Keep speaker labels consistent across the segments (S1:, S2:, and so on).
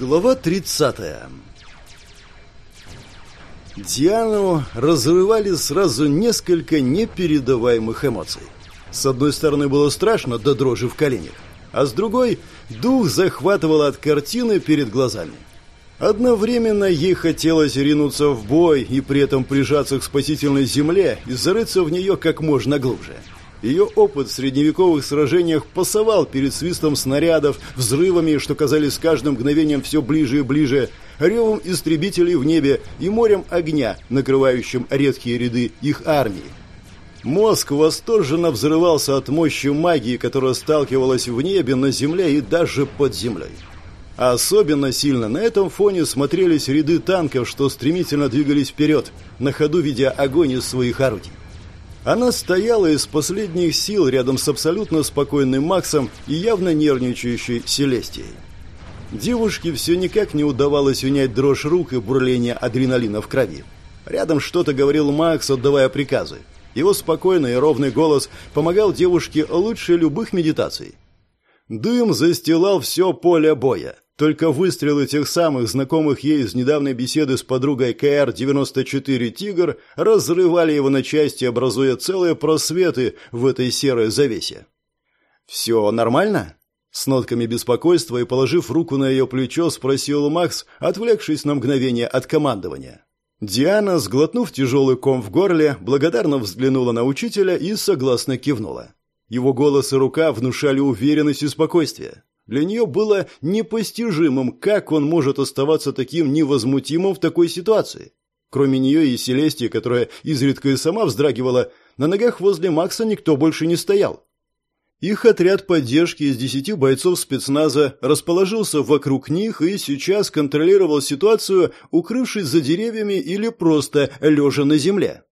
S1: Глава 30 Диану разрывали сразу несколько непередаваемых эмоций. С одной стороны, было страшно до дрожи в коленях, а с другой дух захватывал от картины перед глазами. Одновременно ей хотелось ринуться в бой и при этом прижаться к спасительной земле и зарыться в нее как можно глубже. Ее опыт в средневековых сражениях пасовал перед свистом снарядов, взрывами, что казались с каждым мгновением все ближе и ближе, ревом истребителей в небе и морем огня, накрывающим редкие ряды их армии. Мозг восторженно взрывался от мощи магии, которая сталкивалась в небе, на земле и даже под землей. Особенно сильно на этом фоне смотрелись ряды танков, что стремительно двигались вперед, на ходу видя огонь из своих орудий. Она стояла из последних сил рядом с абсолютно спокойным Максом и явно нервничающей Селестией. Девушке все никак не удавалось унять дрожь рук и бурление адреналина в крови. Рядом что-то говорил Макс, отдавая приказы. Его спокойный и ровный голос помогал девушке лучше любых медитаций. Дым застилал все поле боя. Только выстрелы тех самых знакомых ей из недавней беседы с подругой КР-94 «Тигр» разрывали его на части, образуя целые просветы в этой серой завесе. «Все нормально?» С нотками беспокойства и положив руку на ее плечо, спросил Макс, отвлекшись на мгновение от командования. Диана, сглотнув тяжелый ком в горле, благодарно взглянула на учителя и согласно кивнула. Его голос и рука внушали уверенность и спокойствие. Для нее было непостижимым, как он может оставаться таким невозмутимым в такой ситуации. Кроме нее и Селестии, которая изредка и сама вздрагивала, на ногах возле Макса никто больше не стоял. Их отряд поддержки из десяти бойцов спецназа расположился вокруг них и сейчас контролировал ситуацию, укрывшись за деревьями или просто лежа на земле.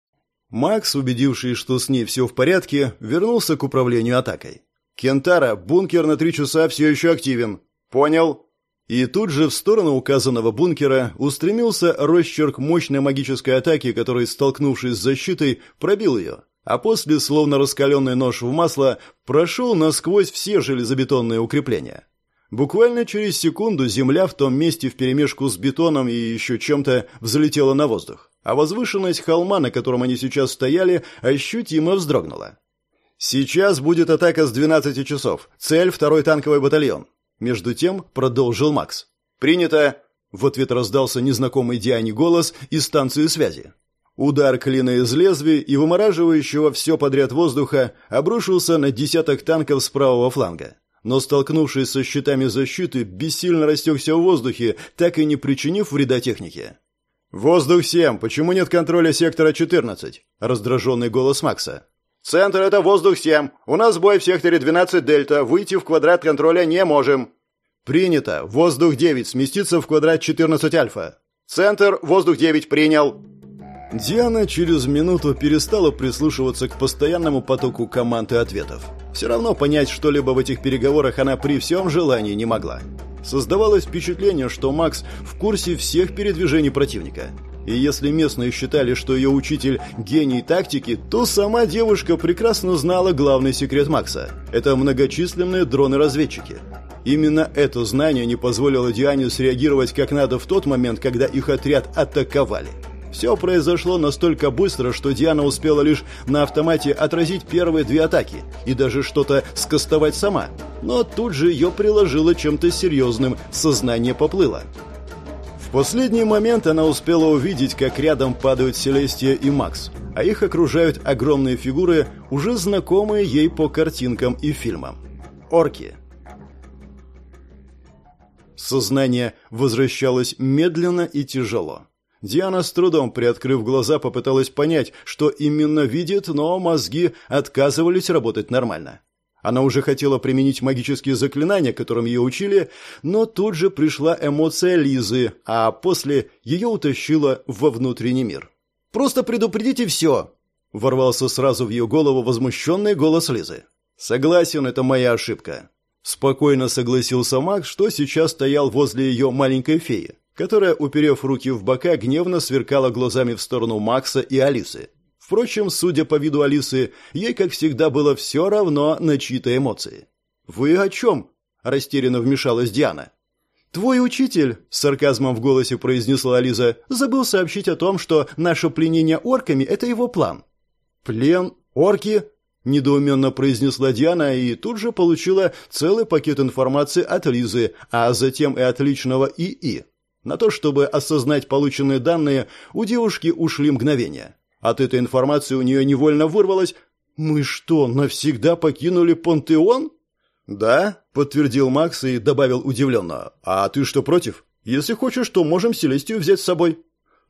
S1: Макс, убедившись, что с ней все в порядке, вернулся к управлению атакой. «Кентара, бункер на три часа все еще активен». «Понял». И тут же в сторону указанного бункера устремился росчерк мощной магической атаки, который, столкнувшись с защитой, пробил ее, а после, словно раскаленный нож в масло, прошел насквозь все железобетонные укрепления. Буквально через секунду земля в том месте вперемешку с бетоном и еще чем-то взлетела на воздух, а возвышенность холма, на котором они сейчас стояли, ощутимо вздрогнула. «Сейчас будет атака с 12 часов. Цель – второй танковый батальон». Между тем продолжил Макс. «Принято!» – в ответ раздался незнакомый Диане голос из станции связи. Удар клина из лезвия и вымораживающего все подряд воздуха обрушился на десяток танков с правого фланга. Но, столкнувшись со щитами защиты, бессильно растекся в воздухе, так и не причинив вреда технике. «Воздух-7, почему нет контроля сектора 14?» – раздраженный голос Макса. «Центр — это воздух-7. У нас бой в секторе 12 Дельта. Выйти в квадрат контроля не можем». «Принято. Воздух-9. Сместиться в квадрат 14 Альфа». «Центр. Воздух-9. Принял». Диана через минуту перестала прислушиваться к постоянному потоку команд и ответов. Все равно понять что-либо в этих переговорах она при всем желании не могла. Создавалось впечатление, что Макс в курсе всех передвижений противника. И если местные считали, что ее учитель – гений тактики, то сама девушка прекрасно знала главный секрет Макса – это многочисленные дроны-разведчики. Именно это знание не позволило Диане среагировать как надо в тот момент, когда их отряд атаковали. Все произошло настолько быстро, что Диана успела лишь на автомате отразить первые две атаки и даже что-то скостовать сама. Но тут же ее приложило чем-то серьезным, сознание поплыло. Последний момент она успела увидеть, как рядом падают Селестия и Макс, а их окружают огромные фигуры, уже знакомые ей по картинкам и фильмам. Орки. Сознание возвращалось медленно и тяжело. Диана с трудом, приоткрыв глаза, попыталась понять, что именно видит, но мозги отказывались работать нормально. Она уже хотела применить магические заклинания, которым ее учили, но тут же пришла эмоция Лизы, а после ее утащила во внутренний мир. «Просто предупредите все!» – ворвался сразу в ее голову возмущенный голос Лизы. «Согласен, это моя ошибка». Спокойно согласился Маг, что сейчас стоял возле ее маленькой феи, которая, уперев руки в бока, гневно сверкала глазами в сторону Макса и Алисы. Впрочем, судя по виду Алисы, ей, как всегда, было все равно на чьи-то эмоции. «Вы о чем?» – растерянно вмешалась Диана. «Твой учитель», — с сарказмом в голосе произнесла Лиза, «забыл сообщить о том, что наше пленение орками — это его план». «Плен? Орки?» — недоуменно произнесла Диана и тут же получила целый пакет информации от Лизы, а затем и от личного ИИ. На то, чтобы осознать полученные данные, у девушки ушли мгновения. От этой информации у нее невольно вырвалось «Мы что, навсегда покинули пантеон?» «Да», — подтвердил Макс и добавил удивленно. «А ты что, против? Если хочешь, то можем Селестию взять с собой».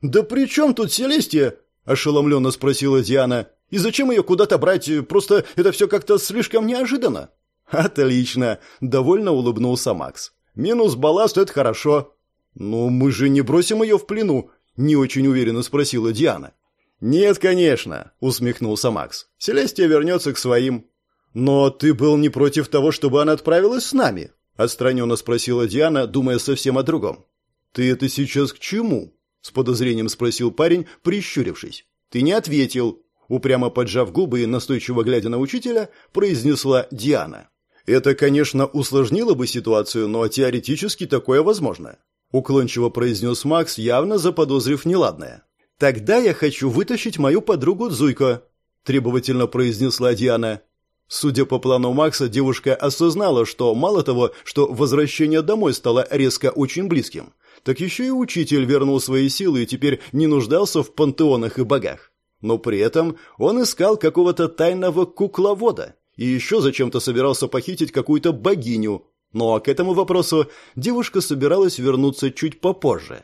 S1: «Да при чем тут Селестия?» — ошеломленно спросила Диана. «И зачем ее куда-то брать? Просто это все как-то слишком неожиданно». «Отлично!» — довольно улыбнулся Макс. «Минус балласт — это хорошо». «Но мы же не бросим ее в плену?» — не очень уверенно спросила Диана. «Нет, конечно», — усмехнулся Макс. «Селестия вернется к своим. «Но ты был не против того, чтобы она отправилась с нами?» – отстраненно спросила Диана, думая совсем о другом. «Ты это сейчас к чему?» – с подозрением спросил парень, прищурившись. «Ты не ответил», – упрямо поджав губы и настойчиво глядя на учителя, произнесла Диана. «Это, конечно, усложнило бы ситуацию, но теоретически такое возможно», – уклончиво произнес Макс, явно заподозрив неладное. «Тогда я хочу вытащить мою подругу Зуйко», – требовательно произнесла Диана. Судя по плану Макса, девушка осознала, что мало того, что возвращение домой стало резко очень близким, так еще и учитель вернул свои силы и теперь не нуждался в пантеонах и богах. Но при этом он искал какого-то тайного кукловода и еще зачем-то собирался похитить какую-то богиню. Но к этому вопросу девушка собиралась вернуться чуть попозже.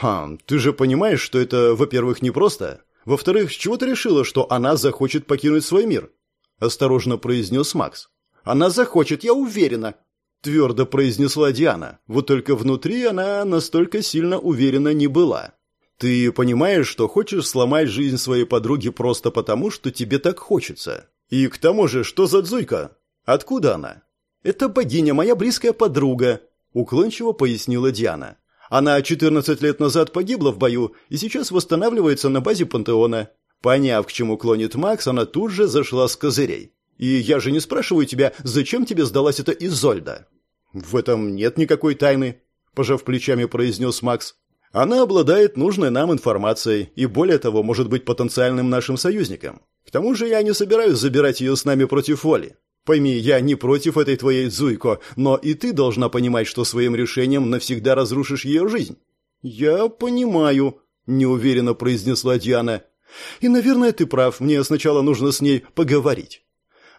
S1: «Хм, ты же понимаешь, что это, во-первых, непросто, во-вторых, с чего ты решила, что она захочет покинуть свой мир? – осторожно произнес Макс. «Она захочет, я уверена», – твердо произнесла Диана. Вот только внутри она настолько сильно уверена не была. «Ты понимаешь, что хочешь сломать жизнь своей подруги просто потому, что тебе так хочется? И к тому же, что за Дзуйка? Откуда она?» «Это богиня, моя близкая подруга», – уклончиво пояснила Диана. «Она 14 лет назад погибла в бою и сейчас восстанавливается на базе пантеона. Поняв, к чему клонит Макс, она тут же зашла с козырей. «И я же не спрашиваю тебя, зачем тебе сдалась эта Изольда?» «В этом нет никакой тайны», – пожав плечами, произнес Макс. «Она обладает нужной нам информацией и, более того, может быть потенциальным нашим союзником. К тому же я не собираюсь забирать ее с нами против воли. Пойми, я не против этой твоей Зуйко, но и ты должна понимать, что своим решением навсегда разрушишь ее жизнь». «Я понимаю», – неуверенно произнесла Диана. И, наверное, ты прав, мне сначала нужно с ней поговорить.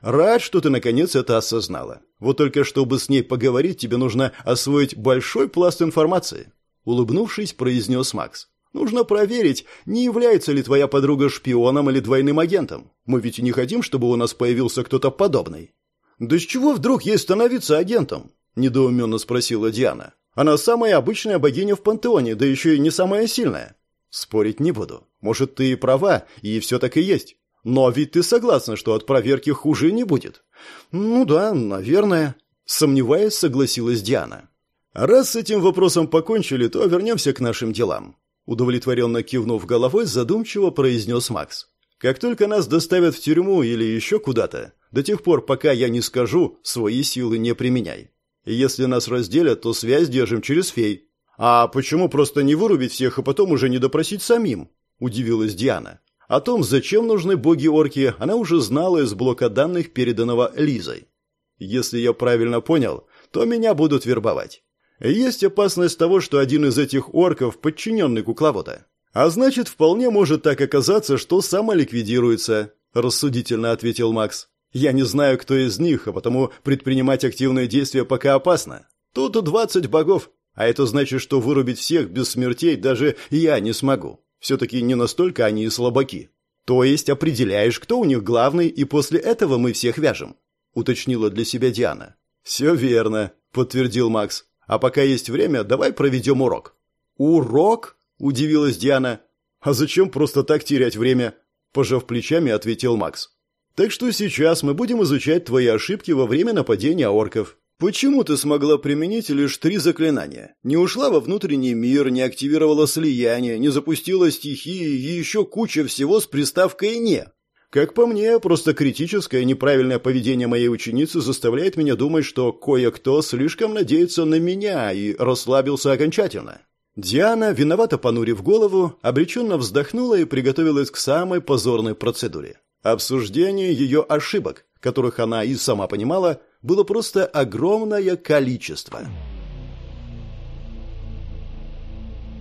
S1: Рад, что ты наконец это осознала. Вот только чтобы с ней поговорить, тебе нужно освоить большой пласт информации. Улыбнувшись, произнес Макс. Нужно проверить, не является ли твоя подруга шпионом или двойным агентом. Мы ведь не хотим, чтобы у нас появился кто-то подобный. Да с чего вдруг ей становиться агентом? Недоуменно спросила Диана. Она самая обычная богиня в пантеоне, да еще и не самая сильная. Спорить не буду. Может, ты и права, и все так и есть. Но ведь ты согласна, что от проверки хуже не будет. Ну да, наверное. Сомневаясь, согласилась Диана. Раз с этим вопросом покончили, то вернемся к нашим делам. Удовлетворенно кивнув головой, задумчиво произнес Макс. Как только нас доставят в тюрьму или еще куда-то, до тех пор, пока я не скажу, свои силы не применяй. если нас разделят, то связь держим через фей. «А почему просто не вырубить всех, а потом уже не допросить самим?» – удивилась Диана. О том, зачем нужны боги-орки, она уже знала из блока данных, переданного Лизой. «Если я правильно понял, то меня будут вербовать. Есть опасность того, что один из этих орков – подчиненный кукловода. А значит, вполне может так оказаться, что самоликвидируется», – рассудительно ответил Макс. «Я не знаю, кто из них, а потому предпринимать активные действия пока опасно. Тут двадцать богов, а это значит, что вырубить всех без смертей даже я не смогу. Все-таки не настолько они и слабаки. То есть определяешь, кто у них главный, и после этого мы всех вяжем», — уточнила для себя Диана. «Все верно», — подтвердил Макс. «А пока есть время, давай проведем урок». «Урок?» — удивилась Диана. «А зачем просто так терять время?» — пожав плечами, ответил Макс. «Так что сейчас мы будем изучать твои ошибки во время нападения орков. Почему ты смогла применить лишь три заклинания? Не ушла во внутренний мир, не активировала слияние, не запустила стихии и еще куча всего с приставкой «не». Как по мне, просто критическое неправильное поведение моей ученицы заставляет меня думать, что кое-кто слишком надеется на меня и расслабился окончательно. Диана, виновато понурив голову, обреченно вздохнула и приготовилась к самой позорной процедуре. Обсуждение ее ошибок, которых она и сама понимала, было просто огромное количество.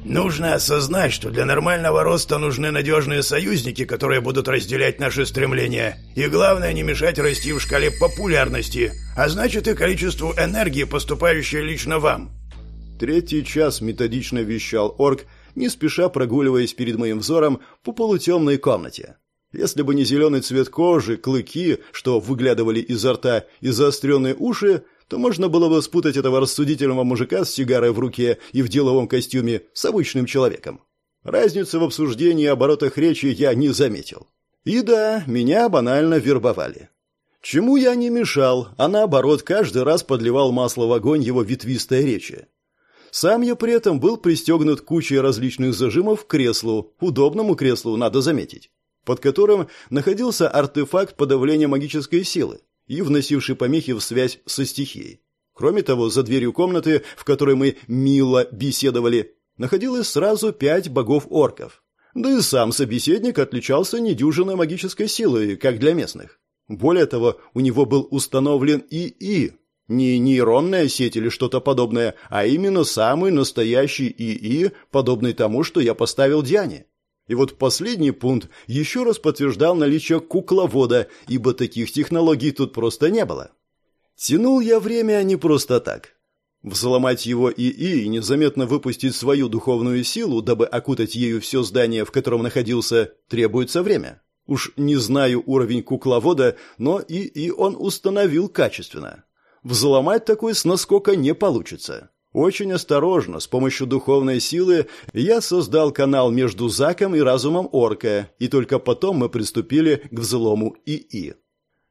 S2: Нужно осознать, что для нормального роста нужны надежные союзники, которые будут разделять наши стремления. И главное, не мешать расти в шкале популярности, а значит и количеству энергии, поступающей лично вам.
S1: Третий час методично вещал орк, не спеша прогуливаясь перед моим взором по полутемной комнате. Если бы не зеленый цвет кожи, клыки, что выглядывали изо рта, и заостренные уши, то можно было бы спутать этого рассудительного мужика с сигарой в руке и в деловом костюме с обычным человеком. Разницы в обсуждении и оборотах речи я не заметил. И да, меня банально вербовали. Чему я не мешал, а наоборот каждый раз подливал масло в огонь его ветвистой речи. Сам я при этом был пристегнут кучей различных зажимов к креслу, удобному креслу, надо заметить, под которым находился артефакт подавления магической силы, и вносивший помехи в связь со стихией. Кроме того, за дверью комнаты, в которой мы мило беседовали, находилось сразу пять богов-орков. Да и сам собеседник отличался недюжиной магической силой, как для местных. Более того, у него был установлен ИИ. Не нейронная сеть или что-то подобное, а именно самый настоящий ИИ, подобный тому, что я поставил Диане. И вот последний пункт еще раз подтверждал наличие кукловода, ибо таких технологий тут просто не было. Тянул я время не просто так. Взломать его ИИ и незаметно выпустить свою духовную силу, дабы окутать ею все здание, в котором находился, требуется время. Уж не знаю уровень кукловода, но ИИ он установил качественно. Взломать такой с наскока не получится. Очень осторожно, с помощью духовной силы, я создал канал между Заком и разумом Орка, и только потом мы приступили к взлому ИИ.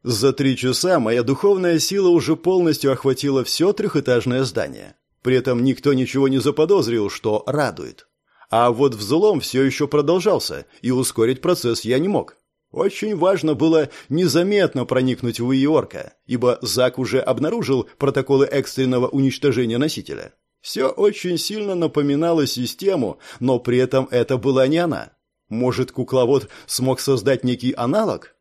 S1: За три часа моя духовная сила уже полностью охватила все трехэтажное здание. При этом никто ничего не заподозрил, что радует. А вот взлом все еще продолжался, и ускорить процесс я не мог. Очень важно было незаметно проникнуть в Иорка, ибо Зак уже обнаружил протоколы экстренного уничтожения носителя. Все очень сильно напоминало систему, но при этом это была не она. Может, кукловод смог создать некий аналог?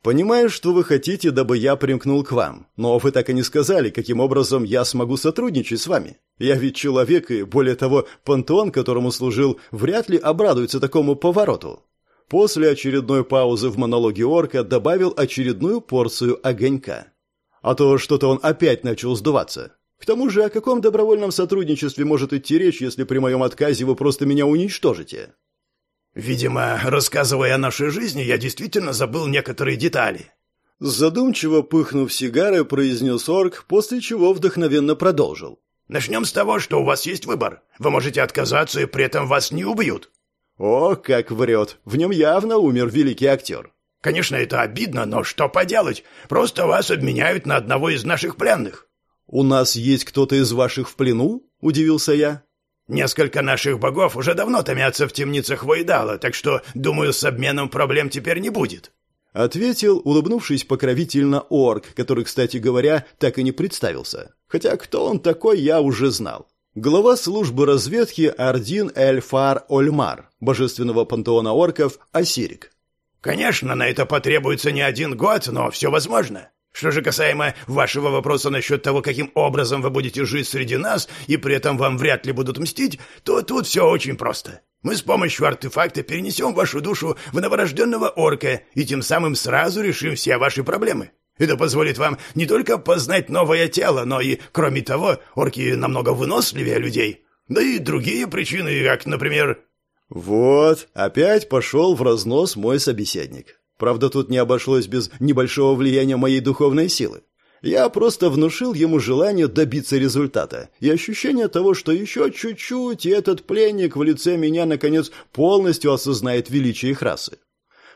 S1: Понимаю, что вы хотите, дабы я примкнул к вам, но вы так и не сказали, каким образом я смогу сотрудничать с вами. Я ведь человек, и более того, пантеон, которому служил, вряд ли обрадуется такому повороту. После очередной паузы в монологе орка добавил очередную порцию огонька. А то что-то он опять начал сдуваться. К тому же, о каком добровольном сотрудничестве может идти речь, если при моем отказе вы просто меня уничтожите?
S2: Видимо, рассказывая о нашей жизни, я действительно забыл некоторые детали.
S1: Задумчиво пыхнув сигарой, произнес орк, после чего вдохновенно продолжил.
S2: Начнем с того, что у вас есть выбор. Вы можете отказаться, и при этом вас не убьют.
S1: О, как врет! В нем явно умер великий актер.
S2: Конечно, это обидно, но что поделать? Просто вас обменяют на одного из наших пленных.
S1: У нас есть кто-то из ваших в плену? Удивился я.
S2: Несколько наших богов уже давно томятся в темницах Войдала, так что, думаю, с обменом проблем теперь не будет.
S1: Ответил, улыбнувшись покровительно орк, который, кстати говоря, так и не представился. Хотя кто он такой, я уже знал. Глава службы разведки Ардин Эльфар Ольмар, божественного пантеона орков Осирик.
S2: Конечно, на это потребуется не один год, но все возможно. Что же касаемо вашего вопроса насчет того, каким образом вы будете жить среди нас, и при этом вам вряд ли будут мстить, то тут все очень просто. Мы с помощью артефакта перенесем вашу душу в новорожденного орка и тем самым сразу решим все ваши проблемы. Это позволит вам не только познать новое тело, но и, кроме того, орки намного выносливее людей. Да и другие причины, как, например...
S1: Вот, опять пошел в разнос мой собеседник. Правда, тут не обошлось без небольшого влияния моей духовной силы. Я просто внушил ему желание добиться результата и ощущение того, что еще чуть-чуть, и этот пленник в лице меня, наконец, полностью осознает величие их расы.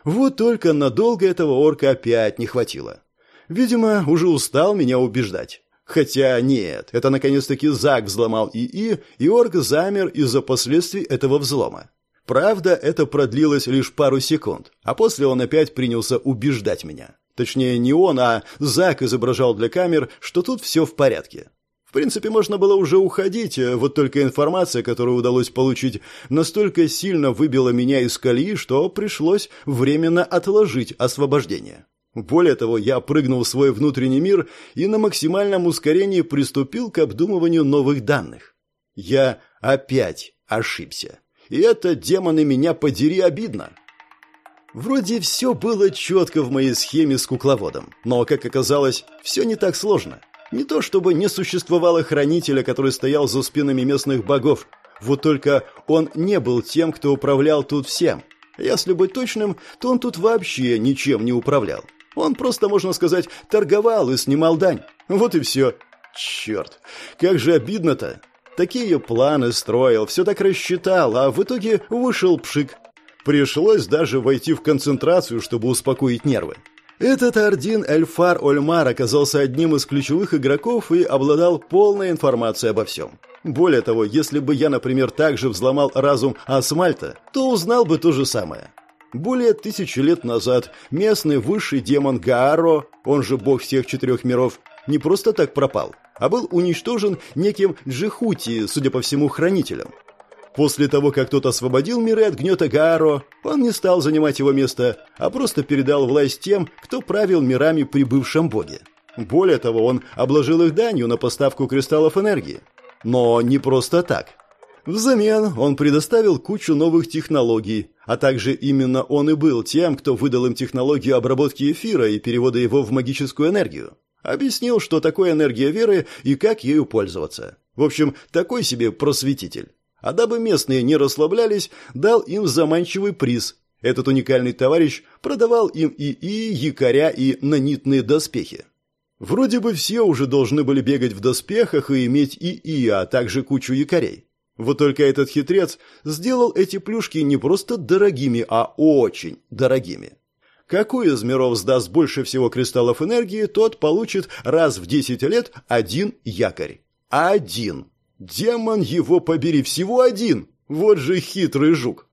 S1: Вот только надолго этого орка опять не хватило. Видимо, уже устал меня убеждать. Хотя нет, это наконец-таки Зак взломал ИИ, и орк замер из-за последствий этого взлома. Правда, это продлилось лишь пару секунд, а после он опять принялся убеждать меня. Точнее, не он, а Зак изображал для камер, что тут все в порядке. В принципе, можно было уже уходить, вот только информация, которую удалось получить, настолько сильно выбила меня из колеи, что пришлось временно отложить освобождение. Более того, я прыгнул в свой внутренний мир и на максимальном ускорении приступил к обдумыванию новых данных. Я опять ошибся. И это, демоны, меня подери обидно. Вроде все было четко в моей схеме с кукловодом, но, как оказалось, все не так сложно. Не то чтобы не существовало хранителя, который стоял за спинами местных богов, вот только он не был тем, кто управлял тут всем. Если быть точным, то он тут вообще ничем не управлял. Он просто, можно сказать, торговал и снимал дань. Вот и все. Черт, как же обидно-то. Такие планы строил, все так рассчитал, а в итоге вышел пшик. Пришлось даже войти в концентрацию, чтобы успокоить нервы. Этот Ардин Эльфар Ольмар оказался одним из ключевых игроков и обладал полной информацией обо всем. Более того, если бы я, например, также взломал разум Асмальта, то узнал бы то же самое. Более тысячи лет назад местный высший демон Гааро, он же бог всех четырех миров, не просто так пропал, а был уничтожен неким Джихути, судя по всему, хранителем. После того, как тот освободил миры от гнета Гааро, он не стал занимать его место, а просто передал власть тем, кто правил мирами при бывшем боге. Более того, он обложил их данью на поставку кристаллов энергии. Но не просто так. Взамен он предоставил кучу новых технологий, а также именно он и был тем, кто выдал им технологию обработки эфира и перевода его в магическую энергию. Объяснил, что такое энергия веры и как ею пользоваться. В общем, такой себе просветитель. А дабы местные не расслаблялись, дал им заманчивый приз. Этот уникальный товарищ продавал им ИИ, якоря и нанитные доспехи. Вроде бы все уже должны были бегать в доспехах и иметь ИИ, а также кучу якорей. Вот только этот хитрец сделал эти плюшки не просто дорогими, а очень дорогими. Какой из миров сдаст больше всего кристаллов энергии, тот получит раз в 10 лет один якорь. Один. Демон его побери, всего один. Вот же хитрый жук.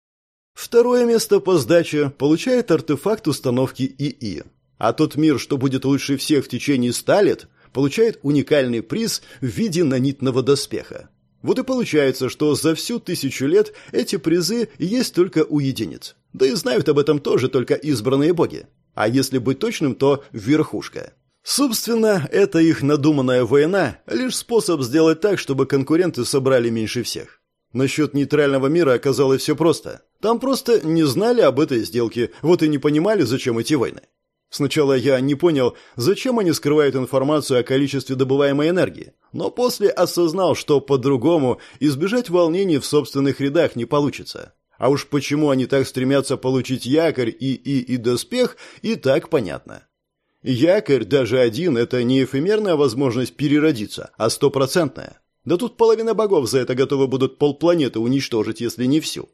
S1: Второе место по сдаче получает артефакт установки ИИ. А тот мир, что будет лучше всех в течение ста лет, получает уникальный приз в виде нанитного доспеха. Вот и получается, что за всю тысячу лет эти призы есть только у единиц. Да и знают об этом тоже только избранные боги. А если быть точным, то верхушка. Собственно, это их надуманная война – лишь способ сделать так, чтобы конкуренты собрали меньше всех. Насчет нейтрального мира оказалось все просто. Там просто не знали об этой сделке, вот и не понимали, зачем эти войны. Сначала я не понял, зачем они скрывают информацию о количестве добываемой энергии, но после осознал, что по-другому избежать волнений в собственных рядах не получится. А уж почему они так стремятся получить якорь и и и доспех, и так понятно. Якорь, даже один, это не эфемерная возможность переродиться, а стопроцентная. Да тут половина богов за это готовы будут полпланеты уничтожить, если не всю.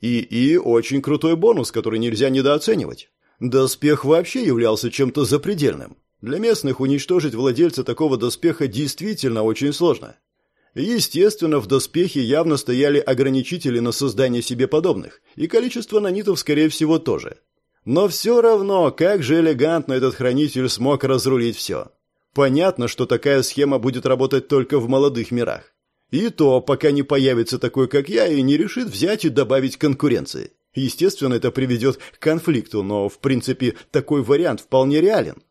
S1: И и очень крутой бонус, который нельзя недооценивать. Доспех вообще являлся чем-то запредельным. Для местных уничтожить владельца такого доспеха действительно очень сложно. Естественно, в доспехе явно стояли ограничители на создание себе подобных, и количество нанитов, скорее всего, тоже. Но все равно, как же элегантно этот хранитель смог разрулить все. Понятно, что такая схема будет работать только в молодых мирах. И то, пока не появится такой, как я, и не решит взять и добавить конкуренции. Естественно, это приведет к конфликту, но, в принципе, такой вариант вполне реален.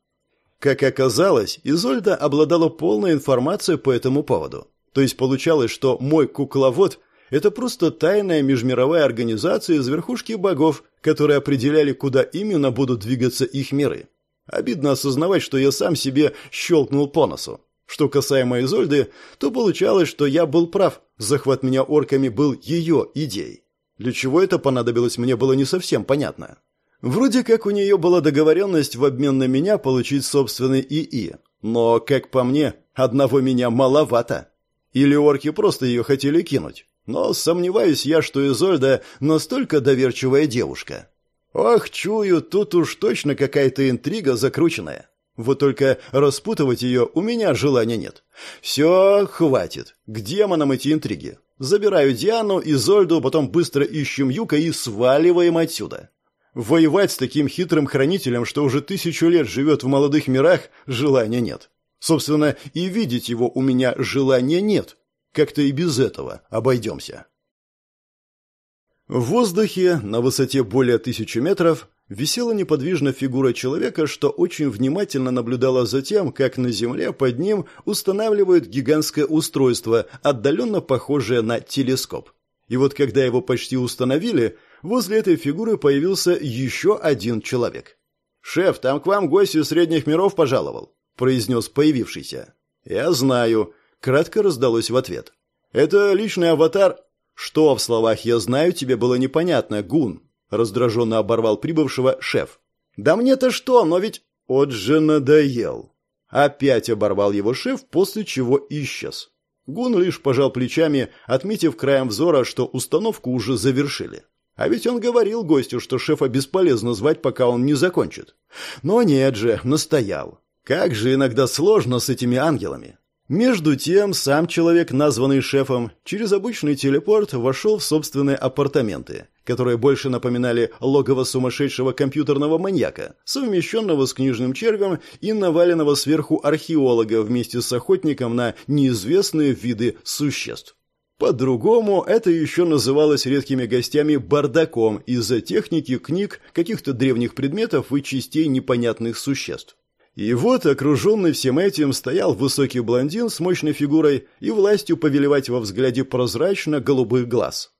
S1: Как оказалось, Изольда обладала полной информацией по этому поводу. То есть получалось, что мой кукловод – это просто тайная межмировая организация из верхушки богов, которые определяли, куда именно будут двигаться их миры. Обидно осознавать, что я сам себе щелкнул по носу. Что касаемо Изольды, то получалось, что я был прав, захват меня орками был ее идеей. Для чего это понадобилось, мне было не совсем понятно. Вроде как у нее была договоренность в обмен на меня получить собственный ИИ. Но, как по мне, одного меня маловато. Или орки просто ее хотели кинуть. Но сомневаюсь я, что Изольда настолько доверчивая девушка. Ох, чую, тут уж точно какая-то интрига закрученная. Вот только распутывать ее у меня желания нет. Все, хватит. К демонам эти интриги. Забираю Диану и Зольду, потом быстро ищем Юка и сваливаем отсюда. Воевать с таким хитрым хранителем, что уже тысячу лет живет в молодых мирах, желания нет. Собственно, и видеть его у меня желания нет. Как-то и без этого обойдемся. В воздухе на высоте более тысячи метров висела неподвижно фигура человека, что очень внимательно наблюдала за тем, как на земле под ним устанавливают гигантское устройство, отдаленно похожее на телескоп. И вот когда его почти установили, возле этой фигуры появился еще один человек. «Шеф, там к вам гость из средних миров пожаловал», – произнес появившийся. «Я знаю», – кратко раздалось в ответ. «Это личный аватар...» «Что в словах «я знаю» тебе было непонятно, Гун?» – раздраженно оборвал прибывшего шеф. «Да мне-то что, но ведь...» «От же надоел!» Опять оборвал его шеф, после чего исчез. Гун лишь пожал плечами, отметив краем взора, что установку уже завершили. А ведь он говорил гостю, что шефа бесполезно звать, пока он не закончит. Но нет же, настоял. Как же иногда сложно с этими ангелами. Между тем, сам человек, названный шефом, через обычный телепорт вошел в собственные апартаменты, которые больше напоминали логово сумасшедшего компьютерного маньяка, совмещенного с книжным червем и наваленного сверху археолога вместе с охотником на неизвестные виды существ. По-другому это еще называлось редкими гостями бардаком из-за техники, книг, каких-то древних предметов и частей непонятных существ. И вот, окруженный всем этим, стоял высокий блондин с мощной фигурой и властью повелевать во взгляде прозрачно-голубых глаз.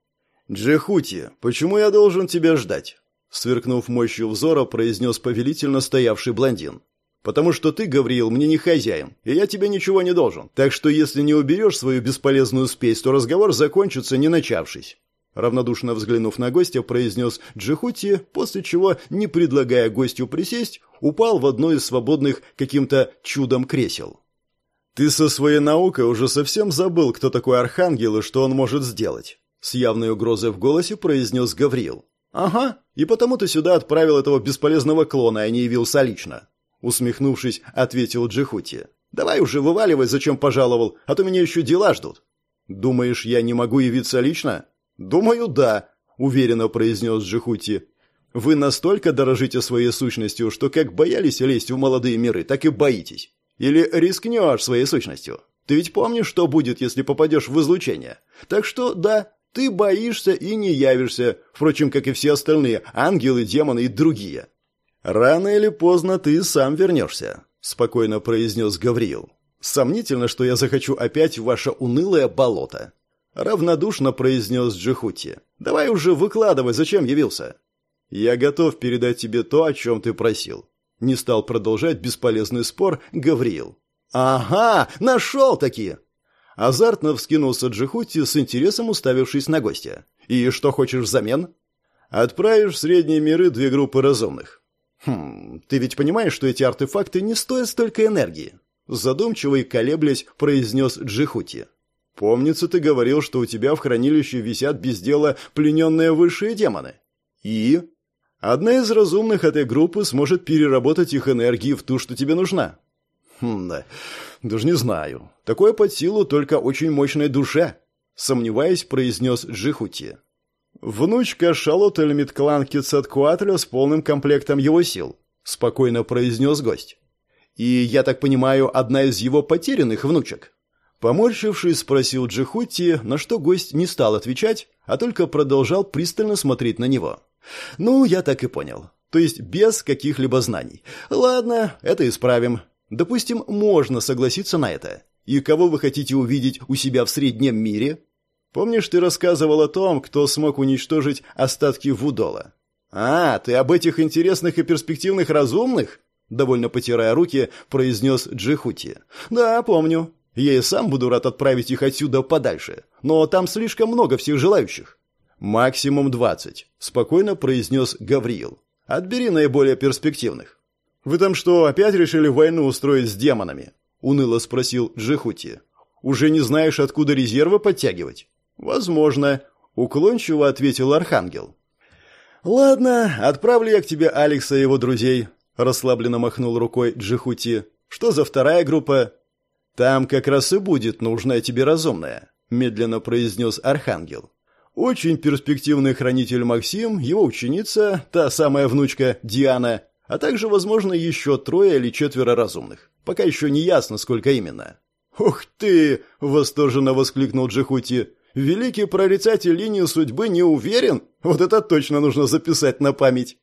S1: «Джехути, почему я должен тебя ждать?» Сверкнув мощью взора, произнес повелительно стоявший блондин. «Потому что ты, Гавриил, мне не хозяин, и я тебе ничего не должен. Так что если не уберешь свою бесполезную спесь, то разговор закончится, не начавшись. Равнодушно взглянув на гостя, произнес Джихути, после чего, не предлагая гостю присесть, упал в одно из свободных каким-то чудом кресел. «Ты со своей наукой уже совсем забыл, кто такой Архангел и что он может сделать», с явной угрозой в голосе произнес Гавриил. «Ага, и потому ты сюда отправил этого бесполезного клона, а не явился лично», усмехнувшись, ответил Джихути. «Давай уже вываливай, зачем пожаловал, а то меня еще дела ждут». «Думаешь, я не могу явиться лично?» «Думаю, да», — уверенно произнес Джихути. «Вы настолько дорожите своей сущностью, что как боялись лезть в молодые миры, так и боитесь. Или рискнешь своей сущностью. Ты ведь помнишь, что будет, если попадешь в излучение? Так что, да, ты боишься и не явишься, впрочем, как и все остальные, ангелы, демоны и другие». «Рано или поздно ты сам вернешься», — спокойно произнес Гавриил. «Сомнительно, что я захочу опять в ваше унылое болото равнодушно произнес Джихути. Давай уже выкладывай, зачем явился? Я готов передать тебе то, о чем ты просил. Не стал продолжать бесполезный спор Гавриил. Ага, нашел таки. Азартно вскинулся Джихути с интересом уставившись на гостя. И что хочешь взамен? Отправишь в средние миры две группы разумных. Хм, ты ведь понимаешь, что эти артефакты не стоят столько энергии? Задумчиво и колеблясь, произнес Джихути. Помнится, ты говорил, что у тебя в хранилище висят без дела плененные высшие демоны. И? Одна из разумных этой группы сможет переработать их энергии в ту, что тебе нужна. Хм, да. Даже не знаю. Такое под силу только очень мощной душе. Сомневаясь, произнес Джихути. Внучка Шалот Эльмитклан Кицаткуатля с полным комплектом его сил. Спокойно произнес гость. И, я так понимаю, одна из его потерянных внучек. Поморщившись, спросил Джихути, на что гость не стал отвечать, а только продолжал пристально смотреть на него. «Ну, я так и понял. То есть без каких-либо знаний. Ладно, это исправим. Допустим, можно согласиться на это. И кого вы хотите увидеть у себя в среднем мире? Помнишь, ты рассказывал о том, кто смог уничтожить остатки Вудола? А, ты об этих интересных и перспективных разумных?» Довольно потирая руки, произнес Джихути. «Да, помню. Я и сам буду рад отправить их отсюда подальше, но там слишком много всех желающих. Максимум двадцать, спокойно произнес Гавриил. Отбери наиболее перспективных. Вы там что, опять решили войну устроить с демонами? уныло спросил Джихути. Уже не знаешь, откуда резервы подтягивать? Возможно, уклончиво ответил архангел. Ладно, отправлю я к тебе Алекса и его друзей, расслабленно махнул рукой Джихути. Что за вторая группа? Там как раз и будет нужная тебе разумная. — медленно произнес Архангел. «Очень перспективный хранитель Максим, его ученица, та самая внучка Диана, а также, возможно, еще трое или четверо разумных. Пока еще не ясно, сколько именно». «Ух ты!» — восторженно воскликнул Джихути. «Великий прорицатель линии судьбы не уверен? Вот это точно нужно записать на память!»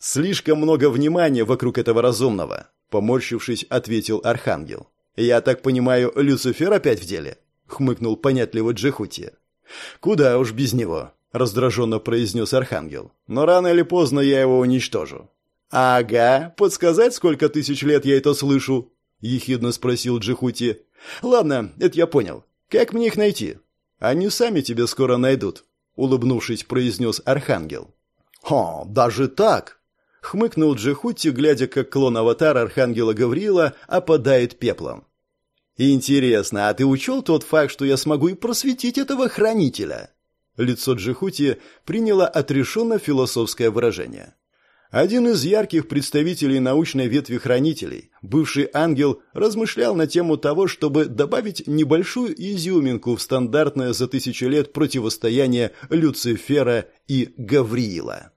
S1: «Слишком много внимания вокруг этого разумного», — поморщившись, ответил Архангел. «Я так понимаю, Люцифер опять в деле?» — хмыкнул понятливо Джихути. «Куда уж без него», — раздраженно произнес Архангел. «Но рано или поздно я его уничтожу». «Ага, подсказать, сколько тысяч лет я это слышу?» — ехидно спросил Джихути. «Ладно, это я понял. Как мне их найти?» «Они сами тебя скоро найдут», — улыбнувшись, произнес Архангел. «О, даже так?» Хмыкнул Джихути, глядя, как клон аватара Архангела Гавриила опадает пеплом. «Интересно, а ты учел тот факт, что я смогу и просветить этого хранителя?» Лицо Джихути приняло отрешенно философское выражение. Один из ярких представителей научной ветви хранителей, бывший ангел, размышлял на тему того, чтобы добавить небольшую изюминку в стандартное за тысячи лет противостояние Люцифера и Гавриила.